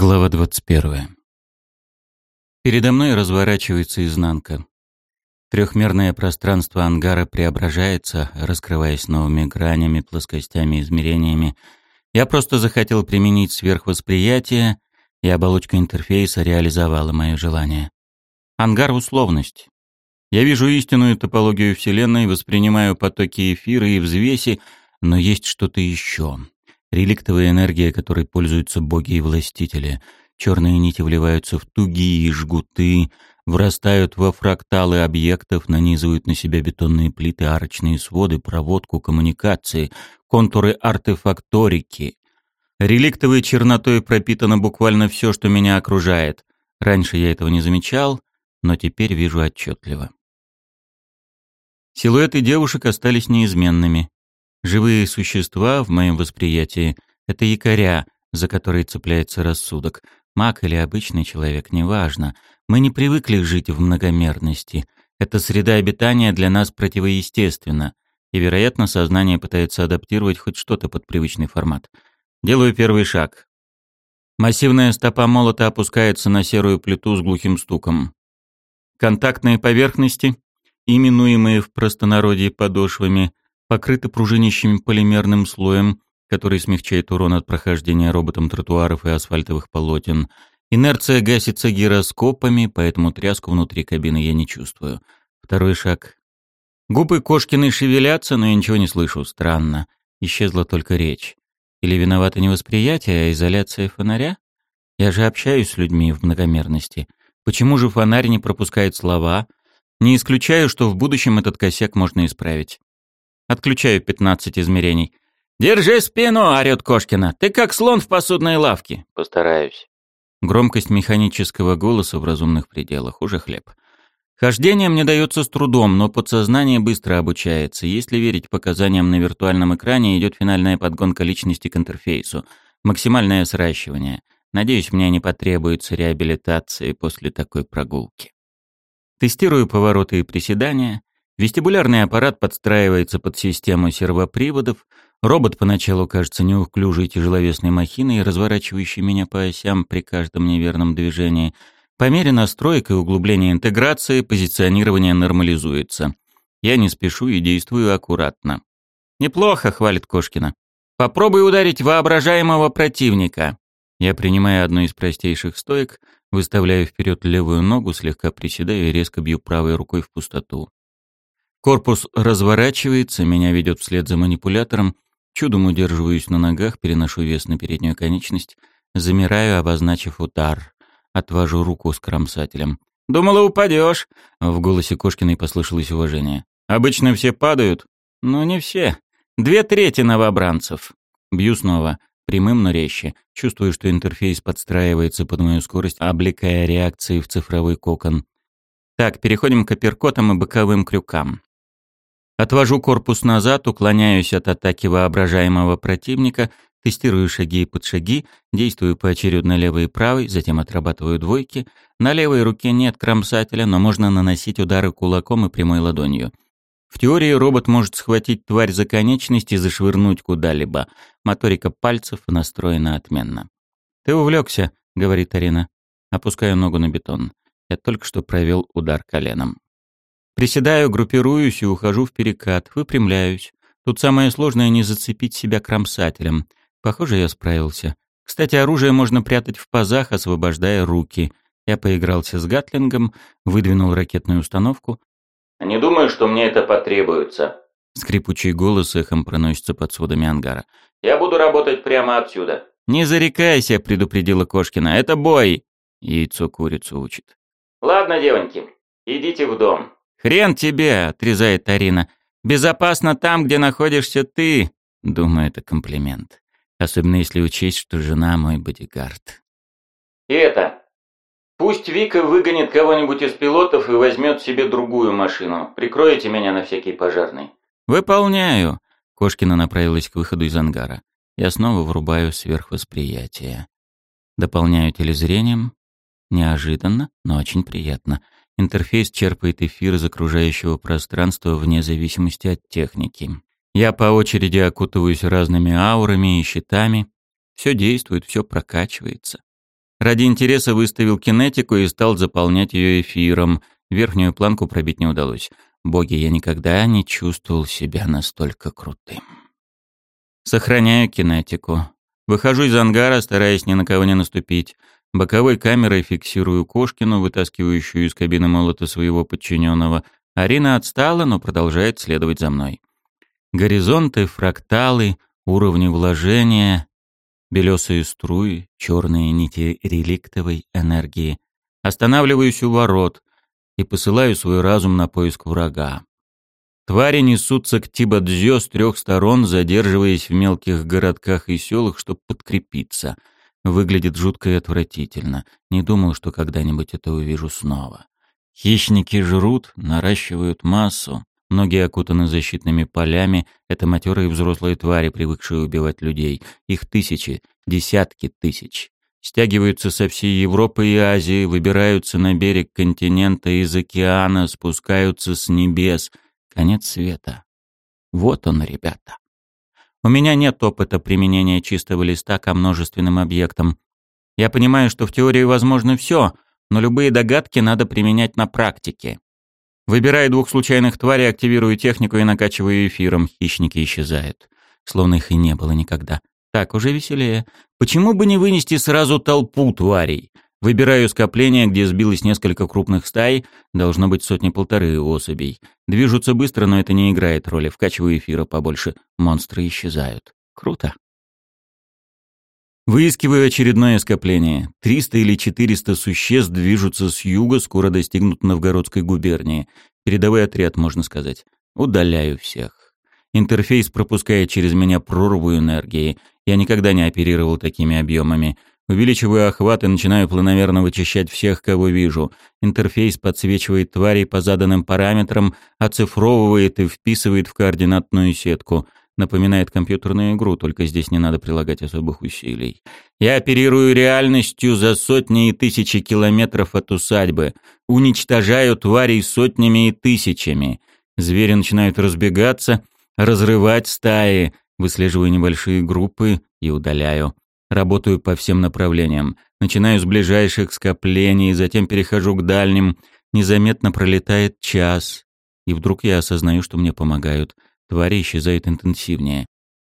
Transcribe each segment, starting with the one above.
Глава 21. Передо мной разворачивается изнанка. Трехмерное пространство ангара преображается, раскрываясь новыми гранями, плоскостями, измерениями. Я просто захотел применить сверхвосприятие, и оболочка интерфейса реализовала мое желание. Ангар — условность. Я вижу истинную топологию Вселенной, воспринимаю потоки эфира и взвеси, но есть что-то еще — Реликтовая энергия, которой пользуются боги и властители. Черные нити вливаются в тугие жгуты, врастают во фракталы объектов, нанизывают на себя бетонные плиты, арочные своды, проводку, коммуникации, контуры артефакторики. Реликтовой чернотой пропитано буквально все, что меня окружает. Раньше я этого не замечал, но теперь вижу отчетливо. Силуэты девушек остались неизменными. Живые существа, в моем восприятии, это якоря, за которые цепляется рассудок. Маг или обычный человек, неважно. Мы не привыкли жить в многомерности. Эта среда обитания для нас противоестественна. И, вероятно, сознание пытается адаптировать хоть что-то под привычный формат. Делаю первый шаг. Массивная стопа молота опускается на серую плиту с глухим стуком. Контактные поверхности, именуемые в простонародье подошвами, покрыты пружинящим полимерным слоем, который смягчает урон от прохождения роботом тротуаров и асфальтовых полотен. Инерция гасится гироскопами, поэтому тряску внутри кабины я не чувствую. Второй шаг. Губы Кошкиной шевелятся, но я ничего не слышу. Странно. Исчезла только речь. Или виновато не восприятие, а изоляция фонаря? Я же общаюсь с людьми в многомерности. Почему же фонарь не пропускает слова? Не исключаю, что в будущем этот косяк можно исправить. Отключаю 15 измерений. «Держи спину!» — орёт Кошкина. «Ты как слон в посудной лавке!» «Постараюсь». Громкость механического голоса в разумных пределах. Уже хлеб. Хождение мне дается с трудом, но подсознание быстро обучается. Если верить показаниям на виртуальном экране, идет финальная подгонка личности к интерфейсу. Максимальное сращивание. Надеюсь, мне не потребуется реабилитации после такой прогулки. Тестирую повороты и приседания. Вестибулярный аппарат подстраивается под систему сервоприводов. Робот поначалу кажется неуклюжей тяжеловесной махиной, разворачивающей меня по осям при каждом неверном движении. По мере настроек и углубления интеграции позиционирование нормализуется. Я не спешу и действую аккуратно. «Неплохо», — хвалит Кошкина. «Попробуй ударить воображаемого противника». Я принимаю одну из простейших стоек, выставляю вперед левую ногу, слегка приседаю и резко бью правой рукой в пустоту. Корпус разворачивается, меня ведет вслед за манипулятором. Чудом удерживаюсь на ногах, переношу вес на переднюю конечность, замираю, обозначив удар. Отвожу руку с кромсателем. «Думала, упадешь!» В голосе Кошкиной послышалось уважение. «Обычно все падают?» «Ну, не все. Две трети новобранцев». Бью снова, прямым, но резче. Чувствую, что интерфейс подстраивается под мою скорость, облекая реакции в цифровой кокон. Так, переходим к апперкотам и боковым крюкам. Отвожу корпус назад, уклоняюсь от атаки воображаемого противника, тестирую шаги и подшаги, действую поочередно левой и правой, затем отрабатываю двойки. На левой руке нет кромсателя, но можно наносить удары кулаком и прямой ладонью. В теории робот может схватить тварь за конечность и зашвырнуть куда-либо. Моторика пальцев настроена отменно. «Ты увлекся», — говорит Арина. Опускаю ногу на бетон. Я только что провел удар коленом. Приседаю, группируюсь и ухожу в перекат, выпрямляюсь. Тут самое сложное не зацепить себя кромсателем. Похоже, я справился. Кстати, оружие можно прятать в пазах, освобождая руки. Я поигрался с гатлингом, выдвинул ракетную установку. «Не думаю, что мне это потребуется». Скрипучий голос эхом проносится под сводами ангара. «Я буду работать прямо отсюда». «Не зарекайся», — предупредила Кошкина. «Это бой!» Яйцо курицу учит. «Ладно, девоньки, идите в дом. «Хрен тебе!» — отрезает Арина. «Безопасно там, где находишься ты!» Думаю, это комплимент. Особенно если учесть, что жена мой бодигард. «И это. Пусть Вика выгонит кого-нибудь из пилотов и возьмет себе другую машину. Прикроете меня на всякий пожарный». «Выполняю!» Кошкина направилась к выходу из ангара. Я снова врубаю сверхвосприятие. Дополняю телезрением. Неожиданно, но очень приятно — Интерфейс черпает эфир из окружающего пространства вне зависимости от техники. Я по очереди окутываюсь разными аурами и щитами. Все действует, все прокачивается. Ради интереса выставил кинетику и стал заполнять ее эфиром. Верхнюю планку пробить не удалось. Боги, я никогда не чувствовал себя настолько крутым. Сохраняю кинетику. Выхожу из ангара, стараясь ни на кого не наступить. Боковой камерой фиксирую Кошкину, вытаскивающую из кабины молота своего подчиненного. Арина отстала, но продолжает следовать за мной. Горизонты, фракталы, уровни вложения, белесые струи, черные нити реликтовой энергии. Останавливаюсь у ворот и посылаю свой разум на поиск врага. Твари несутся к Тибадзё с трех сторон, задерживаясь в мелких городках и селах, чтобы подкрепиться. Выглядит жутко и отвратительно. Не думал, что когда-нибудь это увижу снова. Хищники жрут, наращивают массу. Многие окутаны защитными полями. Это матерые взрослые твари, привыкшие убивать людей. Их тысячи, десятки тысяч. Стягиваются со всей Европы и Азии, выбираются на берег континента из океана, спускаются с небес. Конец света. Вот он, ребята. У меня нет опыта применения чистого листа ко множественным объектам. Я понимаю, что в теории возможно все, но любые догадки надо применять на практике. Выбираю двух случайных тварей, активирую технику и накачиваю эфиром. Хищники исчезают. Словно их и не было никогда. Так, уже веселее. Почему бы не вынести сразу толпу тварей? Выбираю скопление, где сбилось несколько крупных стай, должно быть сотни-полторы особей. Движутся быстро, но это не играет роли. Вкачиваю эфира побольше. Монстры исчезают. Круто. Выискиваю очередное скопление. 300 или 400 существ движутся с юга, скоро достигнут Новгородской губернии. Передовой отряд, можно сказать. Удаляю всех. Интерфейс пропускает через меня прорву энергии. Я никогда не оперировал такими объемами. Увеличиваю охват и начинаю планомерно вычищать всех, кого вижу. Интерфейс подсвечивает тварей по заданным параметрам, оцифровывает и вписывает в координатную сетку — Напоминает компьютерную игру, только здесь не надо прилагать особых усилий. Я оперирую реальностью за сотни и тысячи километров от усадьбы. Уничтожаю тварей сотнями и тысячами. Звери начинают разбегаться, разрывать стаи. Выслеживаю небольшие группы и удаляю. Работаю по всем направлениям. Начинаю с ближайших скоплений, затем перехожу к дальним. Незаметно пролетает час. И вдруг я осознаю, что мне помогают — Твари исчезают интенсивнее.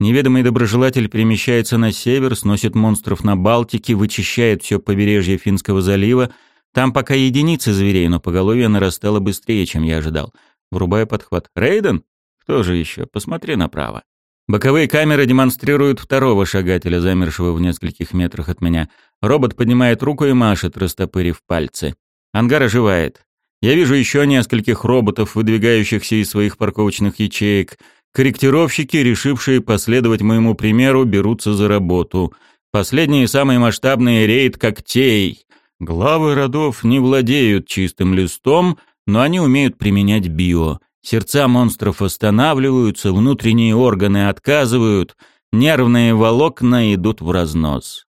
Неведомый доброжелатель перемещается на север, сносит монстров на Балтике, вычищает все побережье Финского залива. Там пока единицы зверей, но поголовье нарастало быстрее, чем я ожидал. Врубаю подхват. «Рейден? Кто же еще? Посмотри направо». Боковые камеры демонстрируют второго шагателя, замершего в нескольких метрах от меня. Робот поднимает руку и машет, растопырив пальцы. Ангар оживает. Я вижу еще нескольких роботов, выдвигающихся из своих парковочных ячеек. Корректировщики, решившие последовать моему примеру, берутся за работу. Последний и самый масштабный рейд когтей. Главы родов не владеют чистым листом, но они умеют применять био. Сердца монстров останавливаются, внутренние органы отказывают, нервные волокна идут в разнос.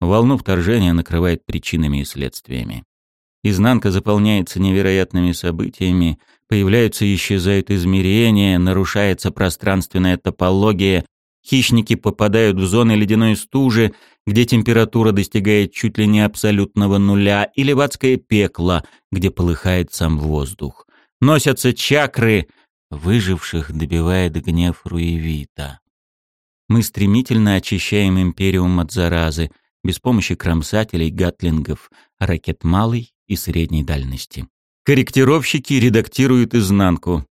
Волну вторжения накрывает причинами и следствиями. Изнанка заполняется невероятными событиями, появляются и исчезают измерения, нарушается пространственная топология, хищники попадают в зоны ледяной стужи, где температура достигает чуть ли не абсолютного нуля, или в адское пекло, где полыхает сам воздух. Носятся чакры, выживших добивает гнев Руевита. Мы стремительно очищаем Империум от заразы, без помощи кромсателей, гатлингов, ракет малой и средней дальности. Корректировщики редактируют изнанку.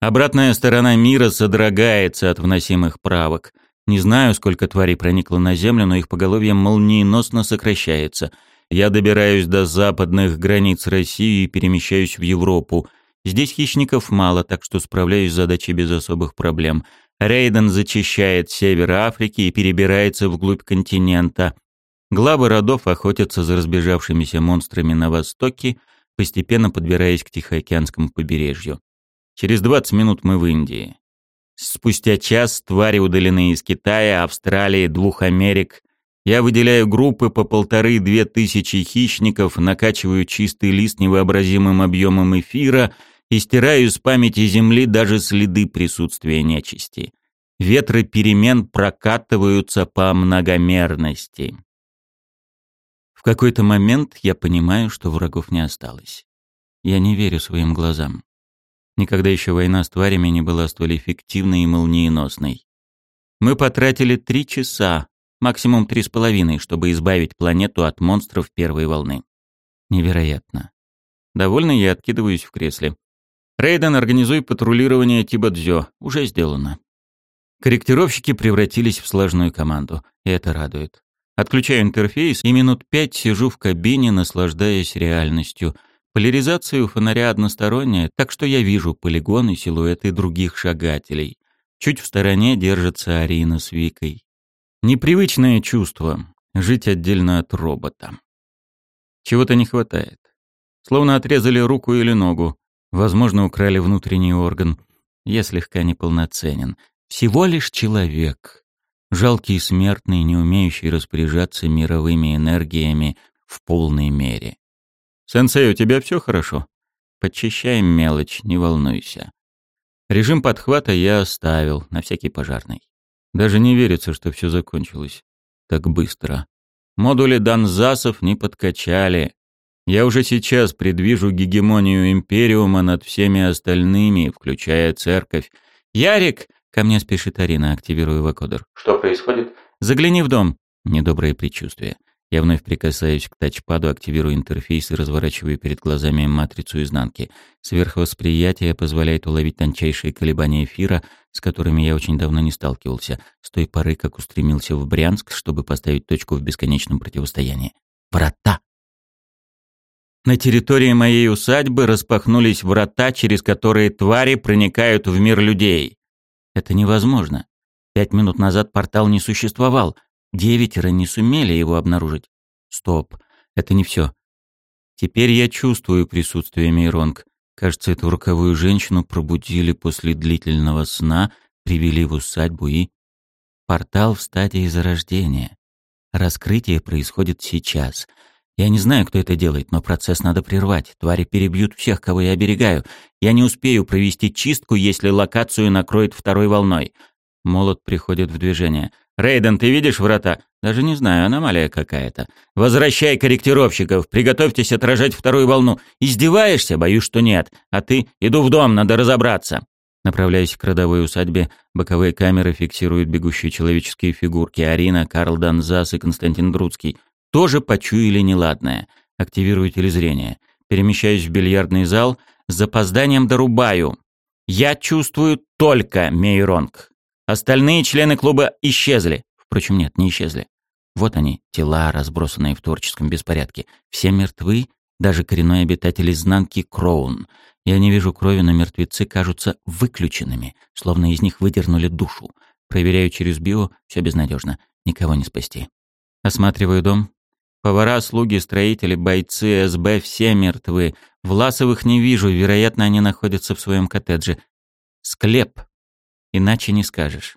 Обратная сторона мира содрогается от вносимых правок. Не знаю, сколько тварей проникло на Землю, но их поголовье молниеносно сокращается. Я добираюсь до западных границ России и перемещаюсь в Европу. Здесь хищников мало, так что справляюсь с задачей без особых проблем. Рейден зачищает север Африки и перебирается вглубь континента. Главы родов охотятся за разбежавшимися монстрами на востоке, постепенно подбираясь к Тихоокеанскому побережью. Через 20 минут мы в Индии. Спустя час твари удалены из Китая, Австралии, двух Америк. Я выделяю группы по полторы-две тысячи хищников, накачиваю чистый лист невообразимым объемом эфира и стираю с памяти Земли даже следы присутствия нечисти. Ветры перемен прокатываются по многомерности. В какой-то момент я понимаю, что врагов не осталось. Я не верю своим глазам. Никогда еще война с тварями не была столь эффективной и молниеносной. Мы потратили три часа, максимум три с половиной, чтобы избавить планету от монстров первой волны. Невероятно. Довольно я откидываюсь в кресле. Рейден, организуй патрулирование Тибадзё. Уже сделано. Корректировщики превратились в сложную команду, и это радует. Отключаю интерфейс и минут пять сижу в кабине, наслаждаясь реальностью. Поляризация у фонаря односторонняя, так что я вижу полигоны, силуэты других шагателей. Чуть в стороне держится Арина с Викой. Непривычное чувство — жить отдельно от робота. Чего-то не хватает. Словно отрезали руку или ногу. Возможно, украли внутренний орган. Я слегка неполноценен. Всего лишь человек жалкий смертный, не умеющий распоряжаться мировыми энергиями в полной мере. «Сенсей, у тебя все хорошо?» «Подчищаем мелочь, не волнуйся». Режим подхвата я оставил, на всякий пожарный. Даже не верится, что все закончилось. Так быстро. Модули Данзасов не подкачали. Я уже сейчас предвижу гегемонию Империума над всеми остальными, включая церковь. «Ярик!» Ко мне спешит Арина, активирую вакодер. Что происходит? Загляни в дом. Недоброе предчувствие. Я вновь прикасаюсь к тачпаду, активирую интерфейс и разворачиваю перед глазами матрицу изнанки. Сверхвосприятие позволяет уловить тончайшие колебания эфира, с которыми я очень давно не сталкивался, с той поры, как устремился в Брянск, чтобы поставить точку в бесконечном противостоянии. Врата! На территории моей усадьбы распахнулись врата, через которые твари проникают в мир людей. Это невозможно. Пять минут назад портал не существовал. Девятеро не сумели его обнаружить. Стоп. Это не все. Теперь я чувствую присутствие Мейронг. Кажется, эту роковую женщину пробудили после длительного сна, привели в усадьбу и... Портал в стадии зарождения. Раскрытие происходит сейчас. Я не знаю, кто это делает, но процесс надо прервать. Твари перебьют всех, кого я оберегаю. Я не успею провести чистку, если локацию накроет второй волной. Молот приходит в движение. «Рейден, ты видишь врата?» «Даже не знаю, аномалия какая-то». «Возвращай корректировщиков, приготовьтесь отражать вторую волну». «Издеваешься?» «Боюсь, что нет». «А ты?» «Иду в дом, надо разобраться». Направляясь к родовой усадьбе, боковые камеры фиксируют бегущие человеческие фигурки. Арина, Карл Данзас и Константин Друцкий тоже почуяли неладное. Активирую телезрение. Перемещаюсь в бильярдный зал, с запозданием дорубаю. Я чувствую только Мейронг. Остальные члены клуба исчезли. Впрочем, нет, не исчезли. Вот они, тела, разбросанные в творческом беспорядке. Все мертвы, даже коренной обитатель изнанки Кроун. Я не вижу крови, но мертвецы кажутся выключенными, словно из них выдернули душу. Проверяю через био, все безнадежно, никого не спасти. Осматриваю дом, Повара, слуги, строители, бойцы, СБ — все мертвы. Власовых не вижу, вероятно, они находятся в своем коттедже. Склеп. Иначе не скажешь.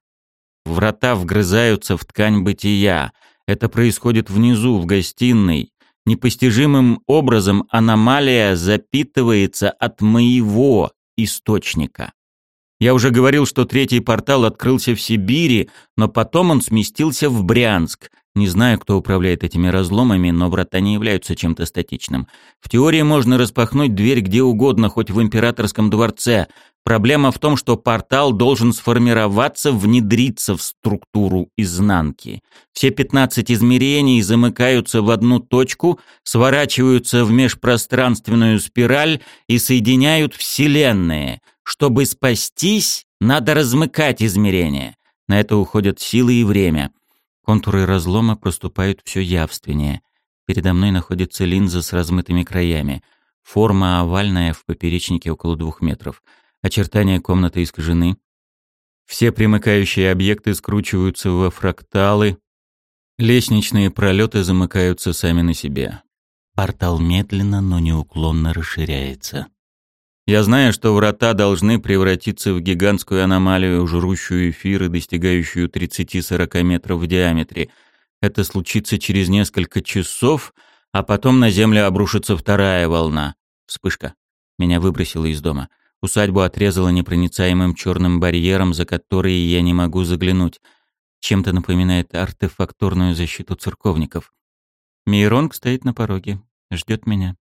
Врата вгрызаются в ткань бытия. Это происходит внизу, в гостиной. Непостижимым образом аномалия запитывается от моего источника. Я уже говорил, что третий портал открылся в Сибири, но потом он сместился в Брянск. Не знаю, кто управляет этими разломами, но врата не являются чем-то статичным. В теории можно распахнуть дверь где угодно, хоть в императорском дворце. Проблема в том, что портал должен сформироваться, внедриться в структуру изнанки. Все 15 измерений замыкаются в одну точку, сворачиваются в межпространственную спираль и соединяют вселенные. Чтобы спастись, надо размыкать измерения. На это уходят силы и время. Контуры разлома проступают все явственнее. Передо мной находится линза с размытыми краями. Форма овальная в поперечнике около двух метров. Очертания комнаты искажены. Все примыкающие объекты скручиваются во фракталы. Лестничные пролеты замыкаются сами на себе. Портал медленно, но неуклонно расширяется. Я знаю, что врата должны превратиться в гигантскую аномалию, жрущую эфиры, достигающую 30-40 метров в диаметре. Это случится через несколько часов, а потом на Землю обрушится вторая волна. Вспышка. Меня выбросило из дома. Усадьбу отрезало непроницаемым черным барьером, за который я не могу заглянуть. Чем-то напоминает артефакторную защиту церковников. Мейронг стоит на пороге, ждет меня.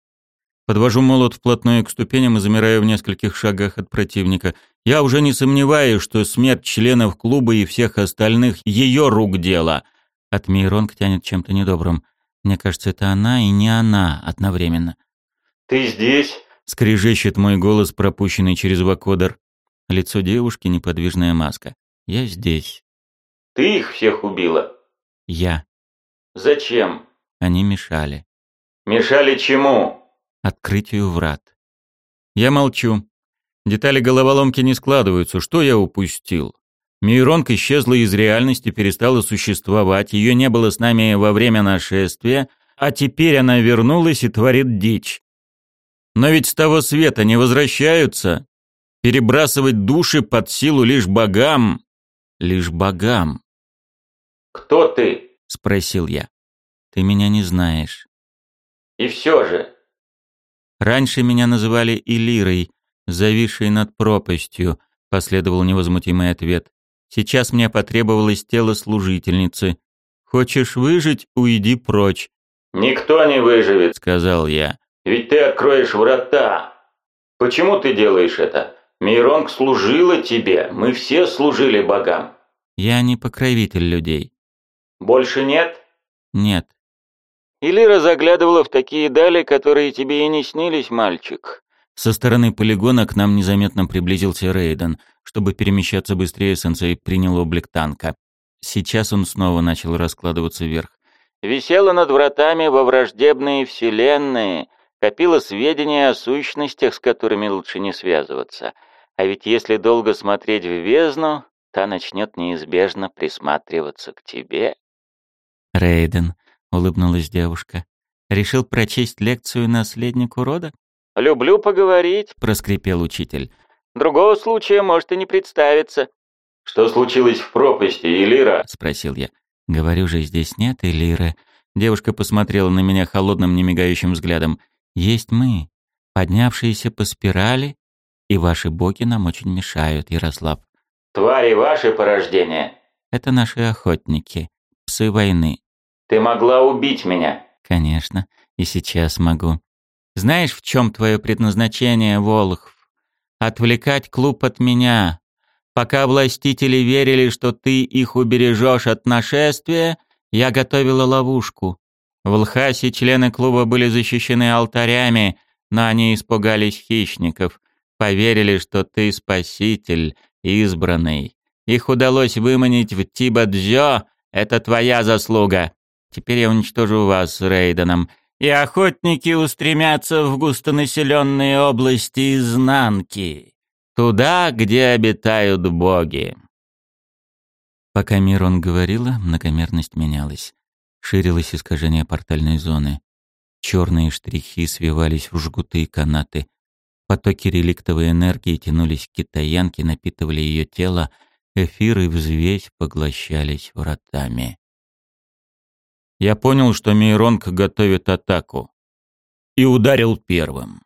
Подвожу молот вплотную к ступеням и замираю в нескольких шагах от противника. Я уже не сомневаюсь, что смерть членов клуба и всех остальных — ее рук дело. От Мейронг тянет чем-то недобрым. Мне кажется, это она и не она одновременно. «Ты здесь?» — скрежещет мой голос, пропущенный через вакодер. Лицо девушки — неподвижная маска. «Я здесь». «Ты их всех убила?» «Я». «Зачем?» Они мешали. «Мешали чему?» «Открытию врат». Я молчу. Детали головоломки не складываются. Что я упустил? Мейронг исчезла из реальности, перестала существовать, ее не было с нами во время нашествия, а теперь она вернулась и творит дичь. Но ведь с того света не возвращаются. Перебрасывать души под силу лишь богам. Лишь богам. «Кто ты?» — спросил я. «Ты меня не знаешь». «И все же». «Раньше меня называли Илирой, зависшей над пропастью», — последовал невозмутимый ответ. Сейчас мне потребовалось тело служительницы. Хочешь выжить, уйди прочь. Никто не выживет, сказал я. Ведь ты откроешь врата. Почему ты делаешь это? Миронг служила тебе, мы все служили богам. Я не покровитель людей. Больше нет? Нет. Илира заглядывала в такие дали, которые тебе и не снились, мальчик. Со стороны полигона к нам незаметно приблизился Рейден. Чтобы перемещаться быстрее, сенсей принял облик танка. Сейчас он снова начал раскладываться вверх. «Висела над вратами во враждебные вселенные, копила сведения о сущностях, с которыми лучше не связываться. А ведь если долго смотреть в бездну, та начнет неизбежно присматриваться к тебе». «Рейден», — улыбнулась девушка, — «решил прочесть лекцию наследнику рода?» «Люблю поговорить», — проскрипел учитель. «Другого случая может и не представиться». «Что случилось в пропасти, Элира?» — спросил я. «Говорю же, здесь нет Элиры». Девушка посмотрела на меня холодным, немигающим взглядом. «Есть мы, поднявшиеся по спирали, и ваши боги нам очень мешают, Ярослав». «Твари ваши порождения?» «Это наши охотники, псы войны». «Ты могла убить меня?» «Конечно, и сейчас могу. Знаешь, в чем твое предназначение, Волхв? Отвлекать клуб от меня. Пока властители верили, что ты их убережешь от нашествия, я готовила ловушку. В Лхасе члены клуба были защищены алтарями, но они испугались хищников. Поверили, что ты спаситель, избранный. Их удалось выманить в Тибадзё, это твоя заслуга. Теперь я уничтожу вас с Рейденом и охотники устремятся в густонаселенные области изнанки, туда, где обитают боги. Пока Мирон говорила, многомерность менялась. Ширилось искажение портальной зоны. Черные штрихи свивались в жгуты и канаты. Потоки реликтовой энергии тянулись к китаянке, напитывали ее тело, эфир и взвесь поглощались вратами. Я понял, что Мейронг готовит атаку. И ударил первым.